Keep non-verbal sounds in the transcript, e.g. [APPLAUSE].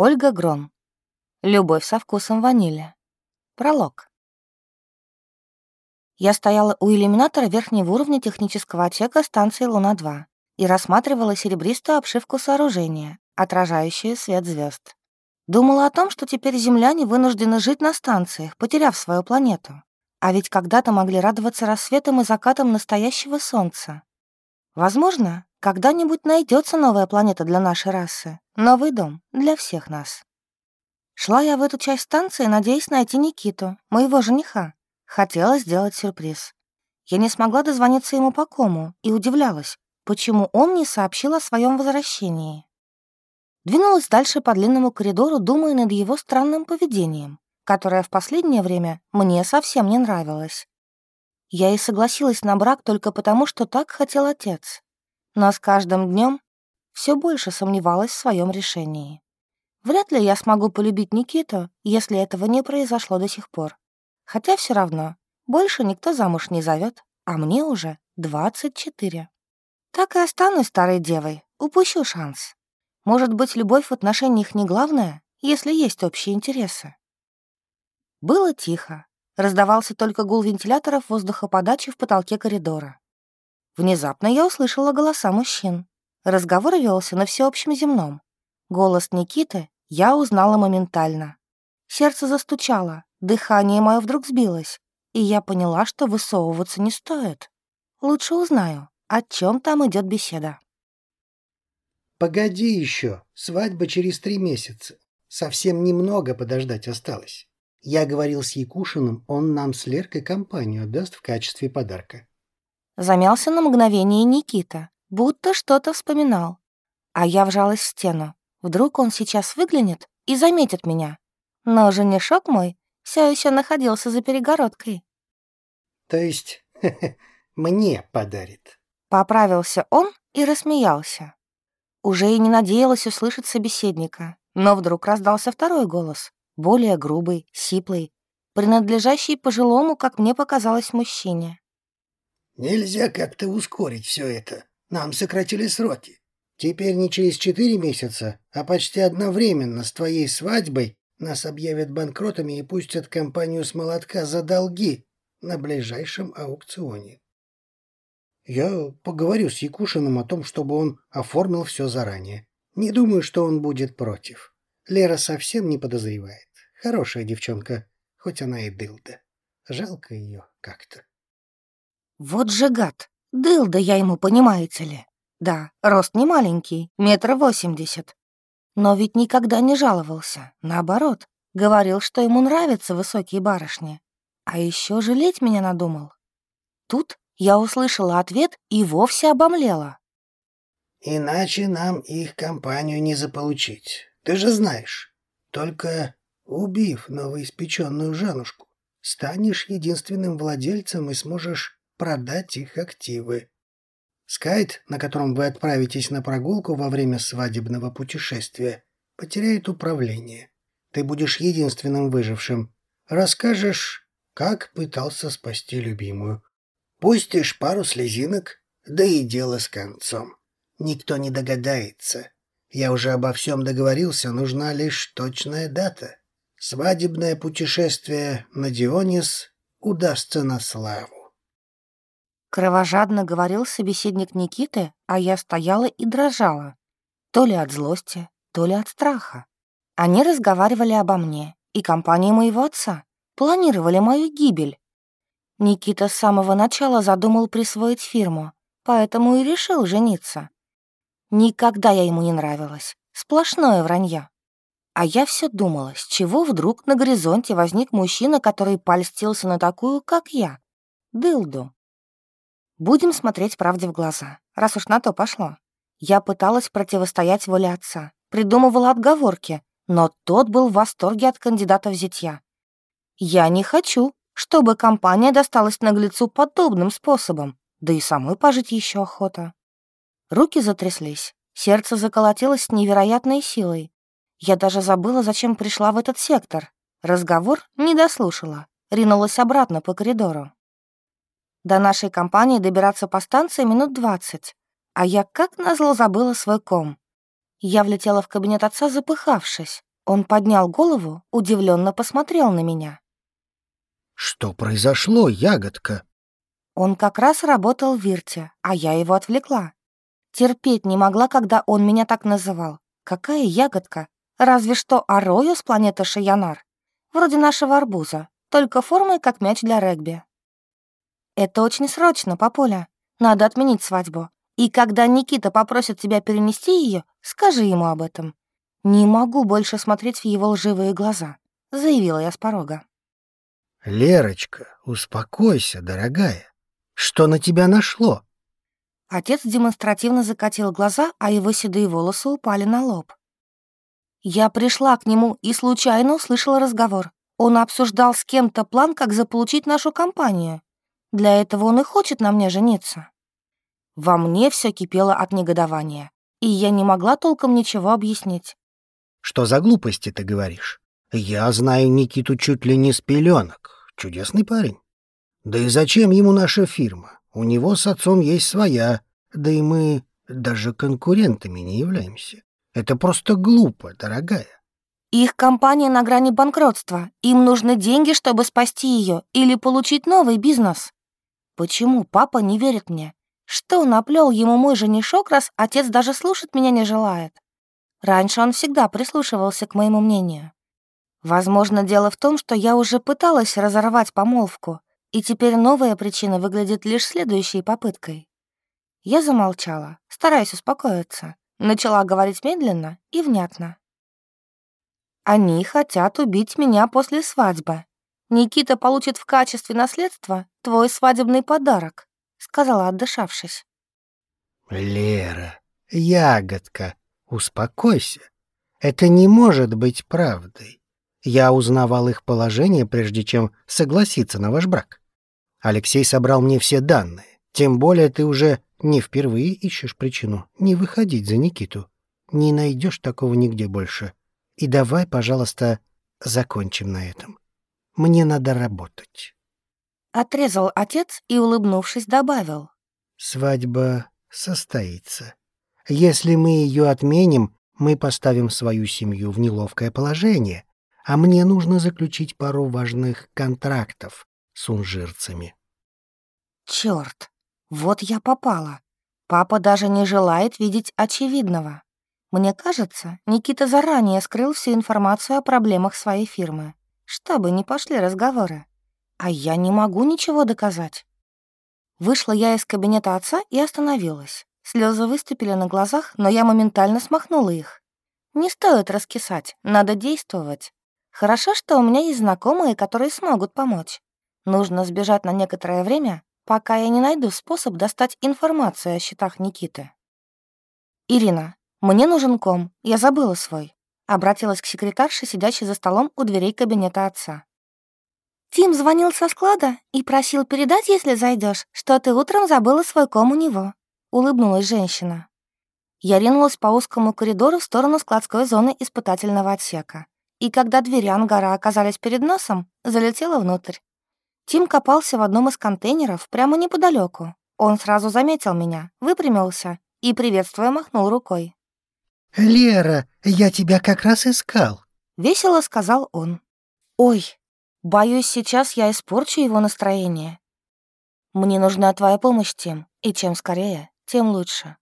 Ольга Грон. Любовь со вкусом ванили. Пролог. Я стояла у иллюминатора верхнего уровня технического отсека станции «Луна-2» и рассматривала серебристую обшивку сооружения, отражающую свет звезд. Думала о том, что теперь земляне вынуждены жить на станциях, потеряв свою планету. А ведь когда-то могли радоваться рассветом и закатом настоящего солнца. Возможно, когда-нибудь найдется новая планета для нашей расы, новый дом для всех нас. Шла я в эту часть станции, надеясь найти Никиту, моего жениха. Хотела сделать сюрприз. Я не смогла дозвониться ему по кому и удивлялась, почему он не сообщил о своем возвращении. Двинулась дальше по длинному коридору, думая над его странным поведением, которое в последнее время мне совсем не нравилось. Я и согласилась на брак только потому, что так хотел отец. Но с каждым днем все больше сомневалась в своем решении. Вряд ли я смогу полюбить Никиту, если этого не произошло до сих пор. Хотя все равно, больше никто замуж не зовет, а мне уже 24. Так и останусь старой девой, упущу шанс. Может быть, любовь в отношениях не главное, если есть общие интересы. Было тихо. Раздавался только гул вентиляторов воздухоподачи в потолке коридора. Внезапно я услышала голоса мужчин. Разговор велся на всеобщем земном. Голос Никиты я узнала моментально. Сердце застучало, дыхание мое вдруг сбилось, и я поняла, что высовываться не стоит. Лучше узнаю, о чем там идет беседа. «Погоди еще, свадьба через три месяца. Совсем немного подождать осталось. Я говорил с Якушиным, он нам с Леркой компанию даст в качестве подарка. Замялся на мгновение Никита, будто что-то вспоминал. А я вжалась в стену. Вдруг он сейчас выглянет и заметит меня. Но женишок мой все еще находился за перегородкой. То есть [LAUGHS] мне подарит. Поправился он и рассмеялся. Уже и не надеялась услышать собеседника, но вдруг раздался второй голос, более грубый, сиплый, принадлежащий пожилому, как мне показалось, мужчине. Нельзя как-то ускорить все это. Нам сократили сроки. Теперь не через четыре месяца, а почти одновременно с твоей свадьбой нас объявят банкротами и пустят компанию с молотка за долги на ближайшем аукционе. Я поговорю с Якушиным о том, чтобы он оформил все заранее. Не думаю, что он будет против. Лера совсем не подозревает. Хорошая девчонка, хоть она и дылда. Жалко ее как-то. Вот же гад! Дылда я ему, понимаете ли? Да, рост не маленький, метр восемьдесят. Но ведь никогда не жаловался, наоборот. Говорил, что ему нравятся высокие барышни. А еще жалеть меня надумал. Тут я услышала ответ и вовсе обомлела. «Иначе нам их компанию не заполучить. Ты же знаешь. Только убив новоиспеченную Жанушку, станешь единственным владельцем и сможешь продать их активы. Скайт, на котором вы отправитесь на прогулку во время свадебного путешествия, потеряет управление. Ты будешь единственным выжившим. Расскажешь, как пытался спасти любимую. Пустишь пару слезинок, да и дело с концом. Никто не догадается. Я уже обо всем договорился, нужна лишь точная дата. Свадебное путешествие на Дионис удастся на славу. Кровожадно говорил собеседник Никиты, а я стояла и дрожала. То ли от злости, то ли от страха. Они разговаривали обо мне и компании моего отца, планировали мою гибель. Никита с самого начала задумал присвоить фирму, поэтому и решил жениться. Никогда я ему не нравилась, сплошное вранье. А я все думала, с чего вдруг на горизонте возник мужчина, который польстился на такую, как я, дылду. Будем смотреть правде в глаза, раз уж на то пошло. Я пыталась противостоять воле отца, придумывала отговорки, но тот был в восторге от кандидата в зятья. Я не хочу, чтобы компания досталась наглецу подобным способом, да и самой пожить еще охота. Руки затряслись, сердце заколотилось с невероятной силой. Я даже забыла, зачем пришла в этот сектор. Разговор не дослушала, ринулась обратно по коридору. До нашей компании добираться по станции минут двадцать, а я как назло забыла свой ком. Я влетела в кабинет отца, запыхавшись. Он поднял голову, удивленно посмотрел на меня. «Что произошло, ягодка?» Он как раз работал в Вирте, а я его отвлекла. Терпеть не могла, когда он меня так называл. Какая ягодка? Разве что Арою с планеты Шаянар. Вроде нашего арбуза, только формой как мяч для регби. Это очень срочно, папуля. Надо отменить свадьбу. И когда Никита попросит тебя перенести ее, скажи ему об этом. «Не могу больше смотреть в его лживые глаза», — заявила я с порога. «Лерочка, успокойся, дорогая. Что на тебя нашло?» Отец демонстративно закатил глаза, а его седые волосы упали на лоб. Я пришла к нему и случайно услышала разговор. Он обсуждал с кем-то план, как заполучить нашу компанию. Для этого он и хочет на мне жениться. Во мне все кипело от негодования, и я не могла толком ничего объяснить. Что за глупости ты говоришь? Я знаю Никиту чуть ли не с пеленок. Чудесный парень. Да и зачем ему наша фирма? У него с отцом есть своя, да и мы даже конкурентами не являемся. Это просто глупо, дорогая. Их компания на грани банкротства. Им нужны деньги, чтобы спасти ее или получить новый бизнес. Почему папа не верит мне? Что наплел ему мой женишок, раз отец даже слушать меня не желает? Раньше он всегда прислушивался к моему мнению. Возможно, дело в том, что я уже пыталась разорвать помолвку, и теперь новая причина выглядит лишь следующей попыткой. Я замолчала, стараясь успокоиться, начала говорить медленно и внятно. Они хотят убить меня после свадьбы. Никита получит в качестве наследства твой свадебный подарок, сказала, отдышавшись. Лера, ягодка, «Успокойся. Это не может быть правдой. Я узнавал их положение, прежде чем согласиться на ваш брак. Алексей собрал мне все данные. Тем более ты уже не впервые ищешь причину не выходить за Никиту. Не найдешь такого нигде больше. И давай, пожалуйста, закончим на этом. Мне надо работать». Отрезал отец и, улыбнувшись, добавил. «Свадьба состоится. Если мы ее отменим, мы поставим свою семью в неловкое положение, а мне нужно заключить пару важных контрактов с унжирцами. Черт, вот я попала. Папа даже не желает видеть очевидного. Мне кажется, Никита заранее скрыл всю информацию о проблемах своей фирмы, чтобы не пошли разговоры. А я не могу ничего доказать. Вышла я из кабинета отца и остановилась. Слезы выступили на глазах, но я моментально смахнула их. Не стоит раскисать, надо действовать. Хорошо, что у меня есть знакомые, которые смогут помочь. Нужно сбежать на некоторое время, пока я не найду способ достать информацию о счетах Никиты. «Ирина, мне нужен ком, я забыла свой», обратилась к секретарше, сидящей за столом у дверей кабинета отца. «Тим звонил со склада и просил передать, если зайдешь, что ты утром забыла свой ком у него. — улыбнулась женщина. Я ринулась по узкому коридору в сторону складской зоны испытательного отсека. И когда двери ангара оказались перед носом, залетела внутрь. Тим копался в одном из контейнеров прямо неподалеку. Он сразу заметил меня, выпрямился и, приветствуя, махнул рукой. «Лера, я тебя как раз искал», — весело сказал он. «Ой, боюсь, сейчас я испорчу его настроение. Мне нужна твоя помощь, Тим, и чем скорее, тем лучше.